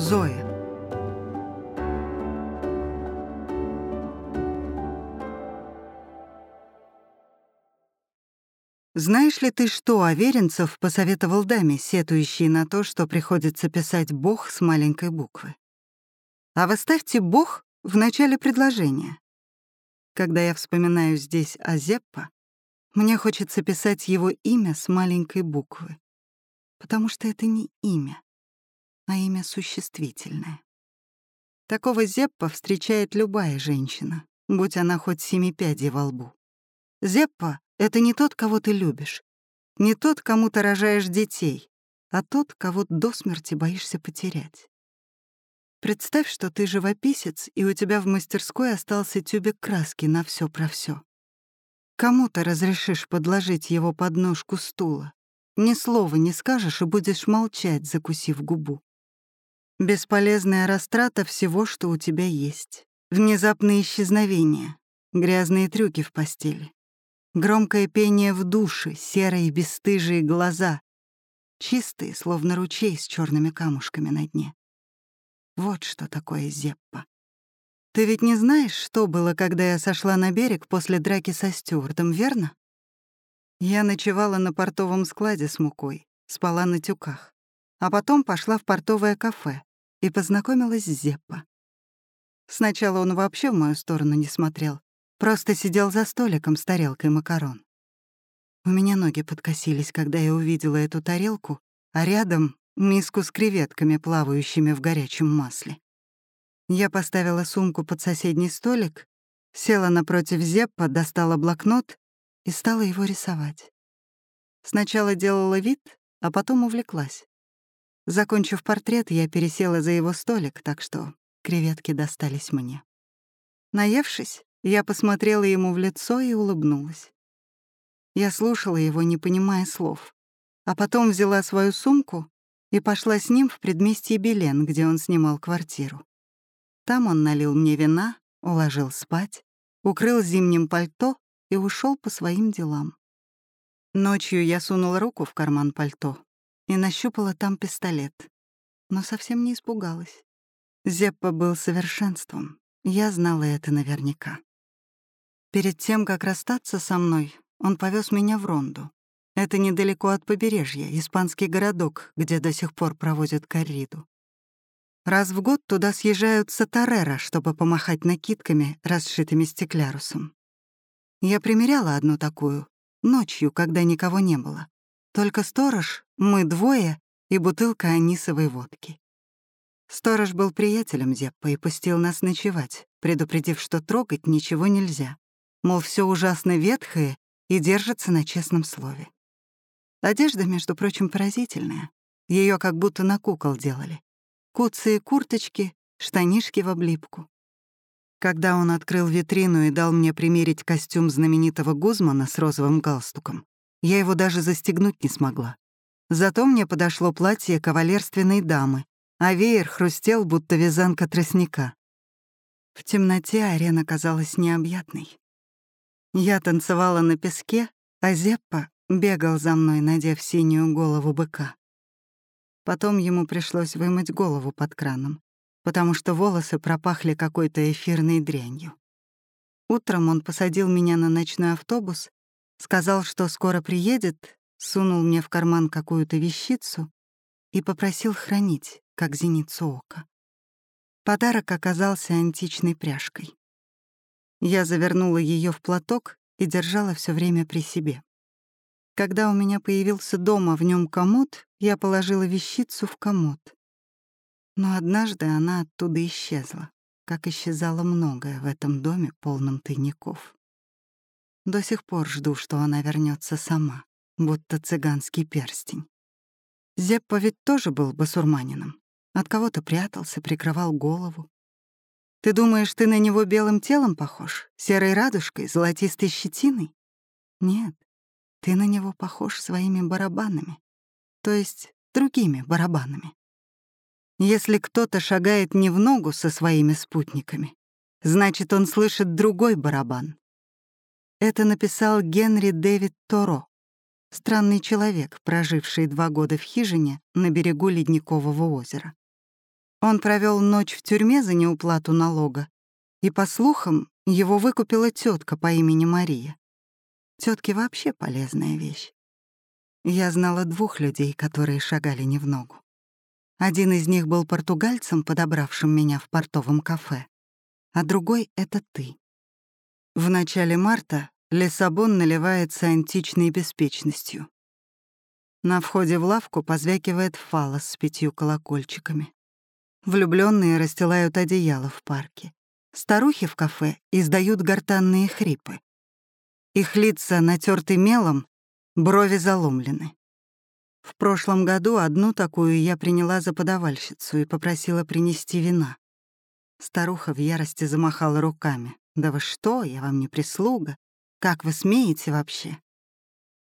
Зоя. Знаешь ли ты, что Аверинцев посоветовал даме, сетующей на то, что приходится писать «Бог» с маленькой буквы? А вы ставьте «Бог» в начале предложения. Когда я вспоминаю здесь о Зеппо, мне хочется писать его имя с маленькой буквы, потому что это не имя, а имя существительное. Такого Зеппа встречает любая женщина, будь она хоть семи пядей во лбу. Зеппа — это не тот, кого ты любишь, не тот, кому ты рожаешь детей, а тот, кого до смерти боишься потерять. Представь, что ты живописец, и у тебя в мастерской остался тюбик краски на все про все. Кому ты разрешишь подложить его под ножку стула? Ни слова не скажешь и будешь молчать, закусив губу. Бесполезная растрата всего, что у тебя есть. Внезапные исчезновения, грязные трюки в постели. Громкое пение в душе, серые бесстыжие глаза. Чистые, словно ручей с черными камушками на дне. Вот что такое Зеппа. Ты ведь не знаешь, что было, когда я сошла на берег после драки со Стюартом, верно? Я ночевала на портовом складе с мукой, спала на тюках, а потом пошла в портовое кафе и познакомилась с Зеппо. Сначала он вообще в мою сторону не смотрел, просто сидел за столиком с тарелкой макарон. У меня ноги подкосились, когда я увидела эту тарелку, а рядом миску с креветками, плавающими в горячем масле. Я поставила сумку под соседний столик, села напротив Зеппа, достала блокнот и стала его рисовать. Сначала делала вид, а потом увлеклась. Закончив портрет, я пересела за его столик, так что креветки достались мне. Наевшись, я посмотрела ему в лицо и улыбнулась. Я слушала его, не понимая слов, а потом взяла свою сумку и пошла с ним в предместье Белен, где он снимал квартиру. Там он налил мне вина, уложил спать, укрыл зимним пальто и ушел по своим делам. Ночью я сунула руку в карман пальто и нащупала там пистолет, но совсем не испугалась. Зеппа был совершенством, я знала это наверняка. Перед тем, как расстаться со мной, он повез меня в Ронду. Это недалеко от побережья, испанский городок, где до сих пор проводят корриду. Раз в год туда съезжают сатарера, чтобы помахать накидками, расшитыми стеклярусом. Я примеряла одну такую, ночью, когда никого не было. Только сторож, мы двое и бутылка анисовой водки. Сторож был приятелем Зеппа и пустил нас ночевать, предупредив, что трогать ничего нельзя. Мол, все ужасно ветхое и держится на честном слове. Одежда, между прочим, поразительная. Ее как будто на кукол делали. Куцые курточки, штанишки в облипку. Когда он открыл витрину и дал мне примерить костюм знаменитого Гузмана с розовым галстуком, я его даже застегнуть не смогла. Зато мне подошло платье кавалерственной дамы, а веер хрустел, будто вязанка тростника. В темноте арена казалась необъятной. Я танцевала на песке, а Зеппа Бегал за мной, надев синюю голову быка. Потом ему пришлось вымыть голову под краном, потому что волосы пропахли какой-то эфирной дрянью. Утром он посадил меня на ночной автобус, сказал, что скоро приедет, сунул мне в карман какую-то вещицу и попросил хранить, как зеницу ока. Подарок оказался античной пряжкой. Я завернула ее в платок и держала все время при себе. Когда у меня появился дома в нем комод, я положила вещицу в комод. Но однажды она оттуда исчезла, как исчезало многое в этом доме, полном тайников. До сих пор жду, что она вернется сама, будто цыганский перстень. Зеппа ведь тоже был басурманином. От кого-то прятался, прикрывал голову. Ты думаешь, ты на него белым телом похож, серой радужкой, золотистой щетиной? Нет, ты на него похож своими барабанами, то есть другими барабанами. Если кто-то шагает не в ногу со своими спутниками, значит, он слышит другой барабан. Это написал Генри Дэвид Торо, странный человек, проживший два года в хижине на берегу Ледникового озера. Он провел ночь в тюрьме за неуплату налога, и, по слухам, его выкупила тетка по имени Мария. Тетки вообще полезная вещь. Я знала двух людей, которые шагали не в ногу. Один из них был португальцем, подобравшим меня в портовом кафе, а другой — это ты. В начале марта Лиссабон наливается античной беспечностью. На входе в лавку позвякивает фалос с пятью колокольчиками. Влюбленные расстилают одеяло в парке. Старухи в кафе издают гортанные хрипы. Их лица натерты мелом, брови заломлены. В прошлом году одну такую я приняла за подавальщицу и попросила принести вина. Старуха в ярости замахала руками. «Да вы что, я вам не прислуга. Как вы смеете вообще?»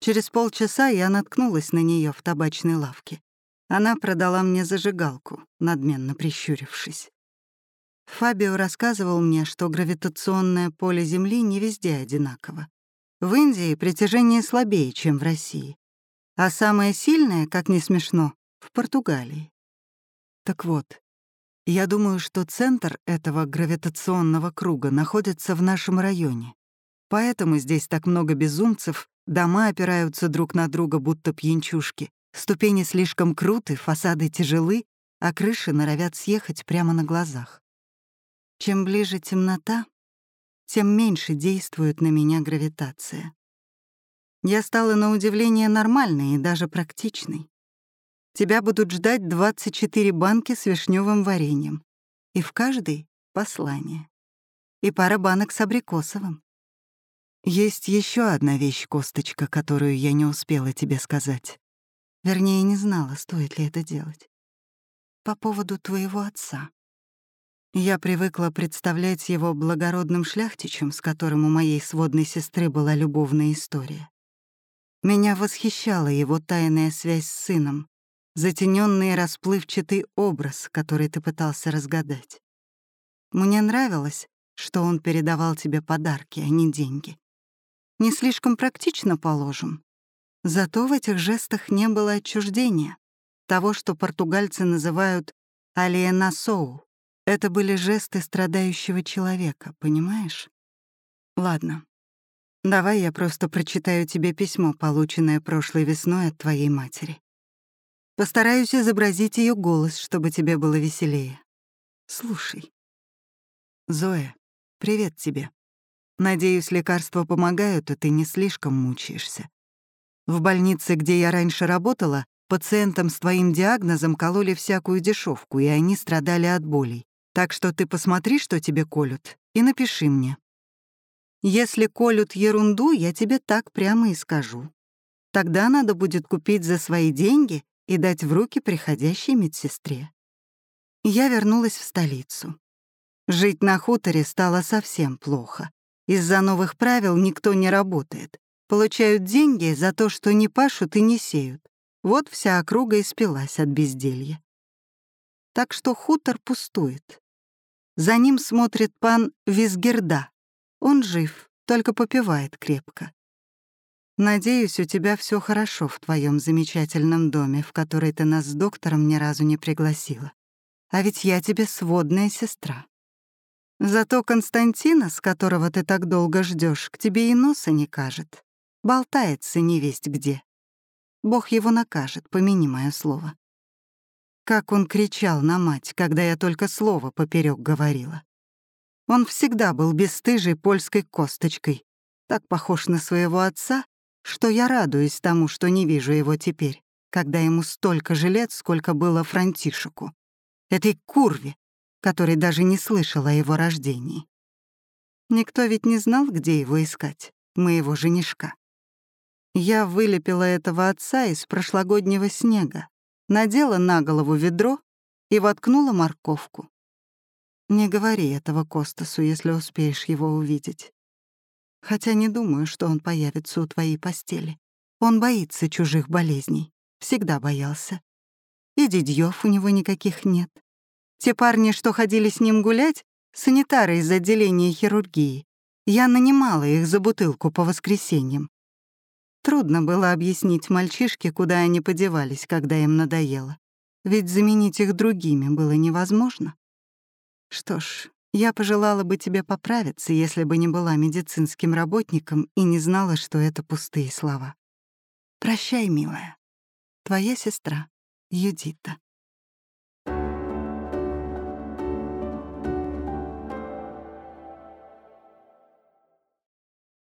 Через полчаса я наткнулась на нее в табачной лавке. Она продала мне зажигалку, надменно прищурившись. Фабио рассказывал мне, что гравитационное поле Земли не везде одинаково. В Индии притяжение слабее, чем в России. А самое сильное, как не смешно, в Португалии. Так вот, я думаю, что центр этого гравитационного круга находится в нашем районе. Поэтому здесь так много безумцев, дома опираются друг на друга, будто пьянчушки, ступени слишком круты, фасады тяжелы, а крыши норовят съехать прямо на глазах. Чем ближе темнота, тем меньше действует на меня гравитация. Я стала на удивление нормальной и даже практичной. Тебя будут ждать 24 банки с вишневым вареньем, и в каждой — послание. И пара банок с абрикосовым. Есть еще одна вещь, Косточка, которую я не успела тебе сказать. Вернее, не знала, стоит ли это делать. По поводу твоего отца. Я привыкла представлять его благородным шляхтичем, с которым у моей сводной сестры была любовная история. Меня восхищала его тайная связь с сыном, затененный расплывчатый образ, который ты пытался разгадать. Мне нравилось, что он передавал тебе подарки, а не деньги. Не слишком практично, положим. Зато в этих жестах не было отчуждения, того, что португальцы называют «алиенасоу», это были жесты страдающего человека, понимаешь? Ладно. Давай я просто прочитаю тебе письмо, полученное прошлой весной от твоей матери. Постараюсь изобразить ее голос, чтобы тебе было веселее. Слушай. Зоя, привет тебе. Надеюсь, лекарства помогают, и ты не слишком мучаешься. В больнице, где я раньше работала, пациентам с твоим диагнозом кололи всякую дешевку, и они страдали от болей. Так что ты посмотри, что тебе колют, и напиши мне. Если колют ерунду, я тебе так прямо и скажу. Тогда надо будет купить за свои деньги и дать в руки приходящей медсестре. Я вернулась в столицу. Жить на хуторе стало совсем плохо. Из-за новых правил никто не работает. Получают деньги за то, что не пашут и не сеют. Вот вся округа испилась от безделья. Так что хутор пустует. За ним смотрит пан Визгерда. Он жив, только попивает крепко. Надеюсь, у тебя все хорошо в твоем замечательном доме, в который ты нас с доктором ни разу не пригласила. А ведь я тебе сводная сестра. Зато Константина, с которого ты так долго ждешь, к тебе и носа не кажет. Болтается невесть где. Бог его накажет, помяни мое слово. Как он кричал на мать, когда я только слово поперек говорила. Он всегда был бесстыжей польской косточкой, так похож на своего отца, что я радуюсь тому, что не вижу его теперь, когда ему столько же лет, сколько было Франтишеку, этой курве, который даже не слышал о его рождении. Никто ведь не знал, где его искать, моего женишка. Я вылепила этого отца из прошлогоднего снега, надела на голову ведро и воткнула морковку. Не говори этого Костасу, если успеешь его увидеть. Хотя не думаю, что он появится у твоей постели. Он боится чужих болезней. Всегда боялся. И дедьёв у него никаких нет. Те парни, что ходили с ним гулять, санитары из отделения хирургии. Я нанимала их за бутылку по воскресеньям. Трудно было объяснить мальчишке, куда они подевались, когда им надоело. ведь заменить их другими было невозможно. Что ж, я пожелала бы тебе поправиться, если бы не была медицинским работником и не знала, что это пустые слова. Прощай, милая. Твоя сестра Юдита.